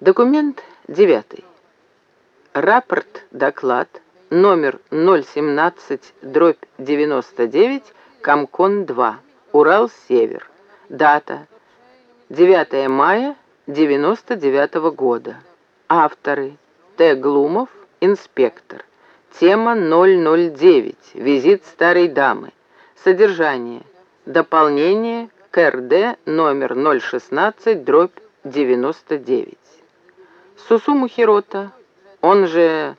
Документ девятый. Рапорт-доклад номер 017 дробь 99 Комкон-2 Урал-Север. Дата 9 мая 99 -го года. Авторы Т. Глумов, инспектор. Тема 009. Визит старой дамы. Содержание. Дополнение к РД номер 016 дробь 99. Сусуму Хирота, он же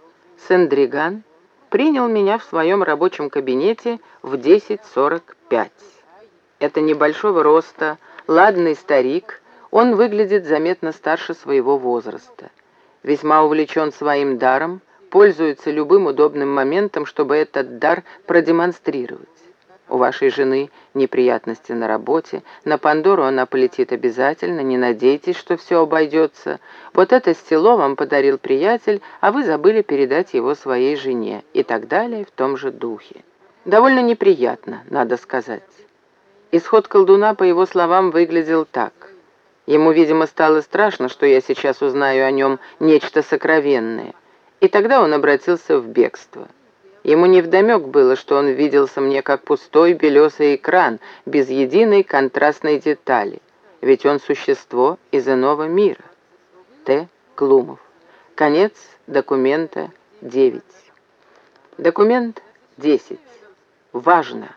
Сендриган, принял меня в своем рабочем кабинете в 10.45. Это небольшого роста, ладный старик, он выглядит заметно старше своего возраста. Весьма увлечен своим даром, пользуется любым удобным моментом, чтобы этот дар продемонстрировать. У вашей жены неприятности на работе, на Пандору она полетит обязательно, не надейтесь, что все обойдется. Вот это стело вам подарил приятель, а вы забыли передать его своей жене, и так далее в том же духе. Довольно неприятно, надо сказать. Исход колдуна, по его словам, выглядел так. Ему, видимо, стало страшно, что я сейчас узнаю о нем нечто сокровенное, и тогда он обратился в бегство. Ему невдомек было, что он виделся мне как пустой белесый экран, без единой контрастной детали, ведь он существо из иного мира. Т. Клумов. Конец документа 9. Документ 10. Важно.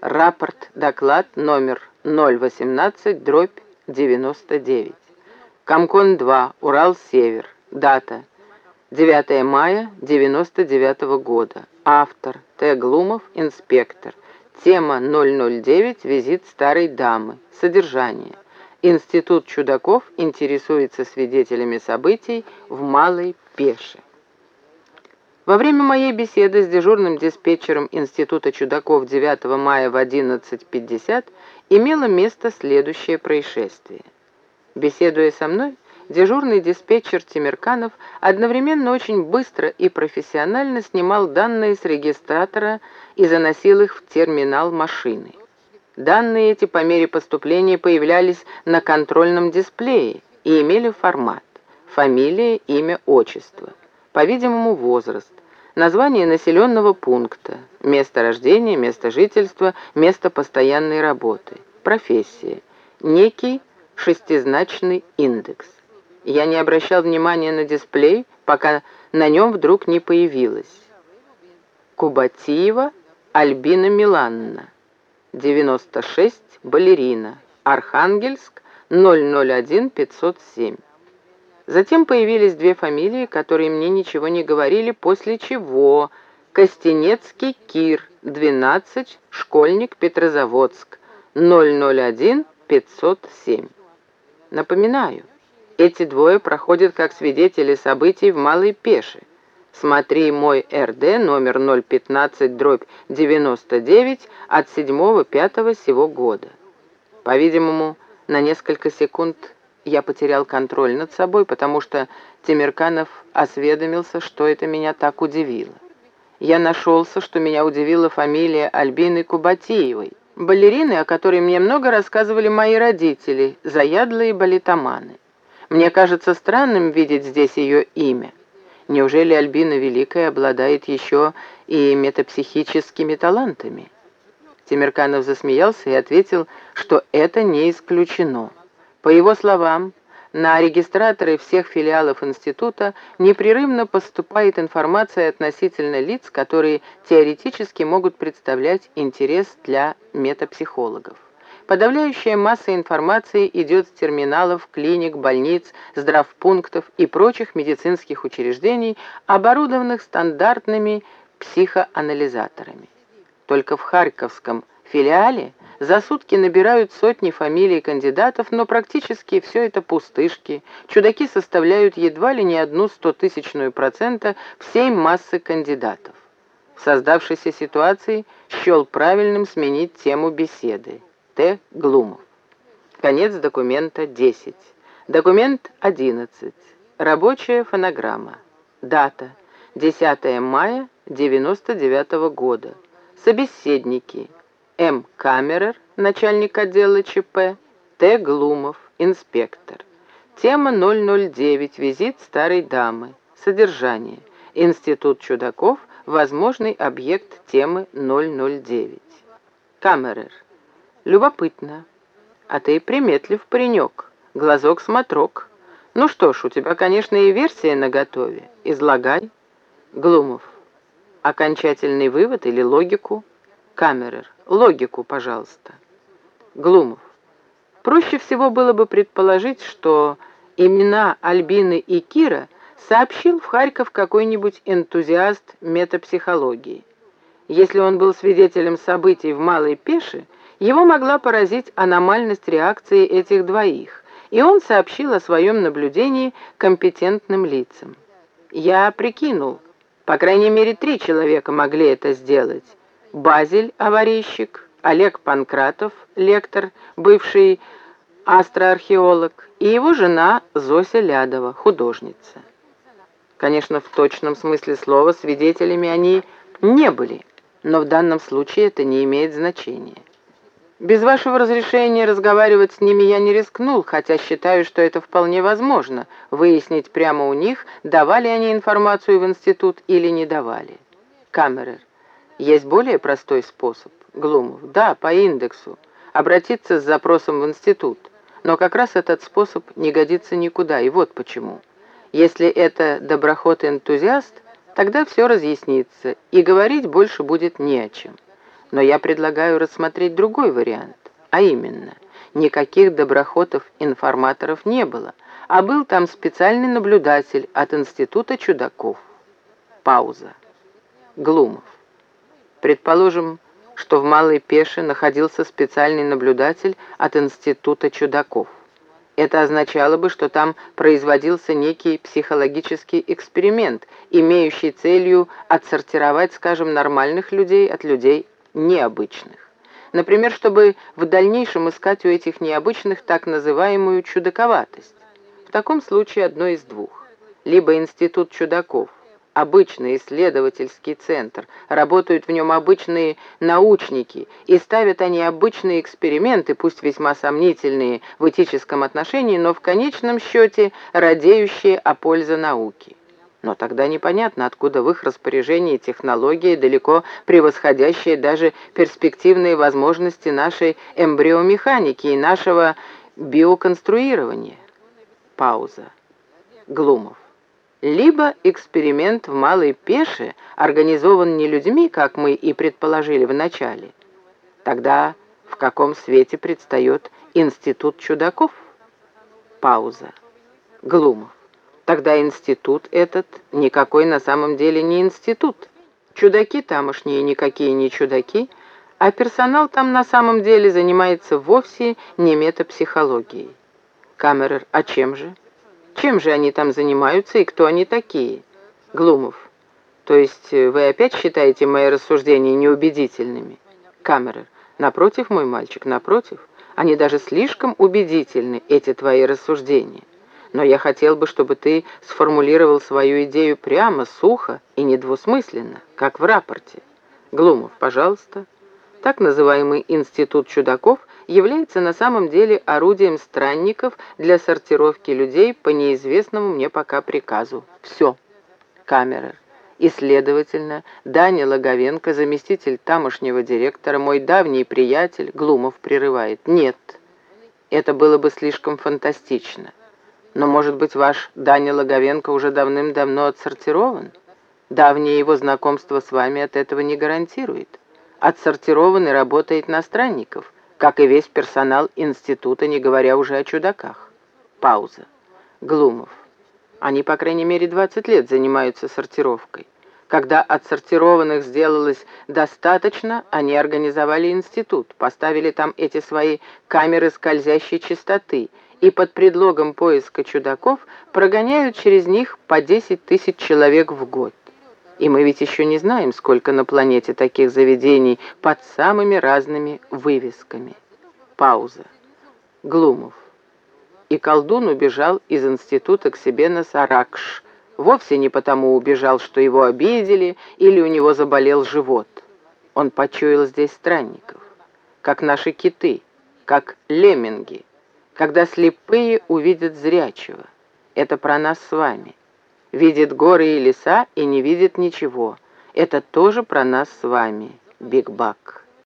Рапорт, доклад номер 018, дробь 99. Комкон-2, Урал-Север. Дата 9 мая 99 -го года. Автор Т. Глумов, инспектор. Тема 009 «Визит старой дамы». Содержание. Институт чудаков интересуется свидетелями событий в Малой Пеше. Во время моей беседы с дежурным диспетчером Института чудаков 9 мая в 11.50 имело место следующее происшествие. Беседуя со мной, дежурный диспетчер Тимирканов одновременно очень быстро и профессионально снимал данные с регистратора и заносил их в терминал машины. Данные эти по мере поступления появлялись на контрольном дисплее и имели формат фамилия, имя, отчество, по-видимому, возраст, название населенного пункта, место рождения, место жительства, место постоянной работы, профессия, некий шестизначный индекс. Я не обращал внимания на дисплей, пока на нем вдруг не появилось. Кубатиева Альбина Миланна, 96, балерина, Архангельск, 001-507. Затем появились две фамилии, которые мне ничего не говорили, после чего Костенецкий Кир, 12, школьник Петрозаводск, 001-507. Напоминаю, эти двое проходят как свидетели событий в Малой Пеше. Смотри мой РД номер 015 дробь 99 от 7-5 сего года. По-видимому, на несколько секунд я потерял контроль над собой, потому что Тимирканов осведомился, что это меня так удивило. Я нашелся, что меня удивила фамилия Альбины Кубатиевой, балерины, о которой мне много рассказывали мои родители, заядлые балетоманы. Мне кажется странным видеть здесь ее имя. Неужели Альбина Великая обладает еще и метапсихическими талантами? Тимирканов засмеялся и ответил, что это не исключено. По его словам, на регистраторы всех филиалов института непрерывно поступает информация относительно лиц, которые теоретически могут представлять интерес для метапсихологов. Подавляющая масса информации идет с терминалов, клиник, больниц, здравпунктов и прочих медицинских учреждений, оборудованных стандартными психоанализаторами. Только в Харьковском филиале за сутки набирают сотни фамилий кандидатов, но практически все это пустышки. Чудаки составляют едва ли не одну стотысячную процента всей массы кандидатов. В создавшейся ситуации счел правильным сменить тему беседы. Т. Глумов. Конец документа 10. Документ 11. Рабочая фонограмма. Дата. 10 мая 99 -го года. Собеседники. М. Камерер, начальник отдела ЧП. Т. Глумов, инспектор. Тема 009. Визит старой дамы. Содержание. Институт чудаков. Возможный объект темы 009. Камерер. Любопытно. А ты приметлив паренек. Глазок-смотрок. Ну что ж, у тебя, конечно, и версия наготове. Излагай. Глумов. Окончательный вывод или логику? Камерер. Логику, пожалуйста. Глумов. Проще всего было бы предположить, что имена Альбины и Кира сообщил в Харьков какой-нибудь энтузиаст метапсихологии. Если он был свидетелем событий в Малой Пеше, его могла поразить аномальность реакции этих двоих, и он сообщил о своем наблюдении компетентным лицам. Я прикинул, по крайней мере, три человека могли это сделать. Базель, аварийщик, Олег Панкратов, лектор, бывший астроархеолог, и его жена Зося Лядова, художница. Конечно, в точном смысле слова свидетелями они не были, но в данном случае это не имеет значения. Без вашего разрешения разговаривать с ними я не рискнул, хотя считаю, что это вполне возможно, выяснить прямо у них, давали они информацию в институт или не давали. Камерер. Есть более простой способ. Глумов. Да, по индексу. Обратиться с запросом в институт. Но как раз этот способ не годится никуда, и вот почему. Если это доброход-энтузиаст, тогда все разъяснится, и говорить больше будет не о чем. Но я предлагаю рассмотреть другой вариант, а именно, никаких доброхотов-информаторов не было, а был там специальный наблюдатель от Института чудаков. Пауза. Глумов. Предположим, что в Малой Пеше находился специальный наблюдатель от Института чудаков. Это означало бы, что там производился некий психологический эксперимент, имеющий целью отсортировать, скажем, нормальных людей от людей необычных. Например, чтобы в дальнейшем искать у этих необычных так называемую чудаковатость. В таком случае одно из двух. Либо институт чудаков, обычный исследовательский центр, работают в нем обычные научники, и ставят они обычные эксперименты, пусть весьма сомнительные в этическом отношении, но в конечном счете радеющие о пользе науки. Но тогда непонятно, откуда в их распоряжении технологии, далеко превосходящие даже перспективные возможности нашей эмбриомеханики и нашего биоконструирования. Пауза. Глумов. Либо эксперимент в Малой Пеше организован не людьми, как мы и предположили вначале. Тогда в каком свете предстает институт чудаков? Пауза. Глумов. Тогда институт этот никакой на самом деле не институт. Чудаки тамошние никакие не чудаки, а персонал там на самом деле занимается вовсе не метапсихологией. Камерер, а чем же? Чем же они там занимаются и кто они такие? Глумов. То есть э, вы опять считаете мои рассуждения неубедительными? Камерер. Напротив, мой мальчик, напротив. Они даже слишком убедительны, эти твои рассуждения но я хотел бы, чтобы ты сформулировал свою идею прямо, сухо и недвусмысленно, как в рапорте. Глумов, пожалуйста. Так называемый институт чудаков является на самом деле орудием странников для сортировки людей по неизвестному мне пока приказу. Все. Камерер. И, следовательно, Даня Логовенко, заместитель тамошнего директора, мой давний приятель, Глумов прерывает. Нет, это было бы слишком фантастично. Но, может быть, ваш Даня Логовенко уже давным-давно отсортирован? Давнее его знакомство с вами от этого не гарантирует. Отсортирован и работает на странников, как и весь персонал института, не говоря уже о чудаках. Пауза. Глумов. Они, по крайней мере, 20 лет занимаются сортировкой. Когда отсортированных сделалось достаточно, они организовали институт, поставили там эти свои камеры скользящей частоты – и под предлогом поиска чудаков прогоняют через них по 10 тысяч человек в год. И мы ведь еще не знаем, сколько на планете таких заведений под самыми разными вывесками. Пауза. Глумов. И колдун убежал из института к себе на Саракш. Вовсе не потому убежал, что его обидели или у него заболел живот. Он почуял здесь странников, как наши киты, как лемминги Когда слепые увидят зрячего. Это про нас с вами. Видит горы и леса и не видит ничего. Это тоже про нас с вами. Биг Бак.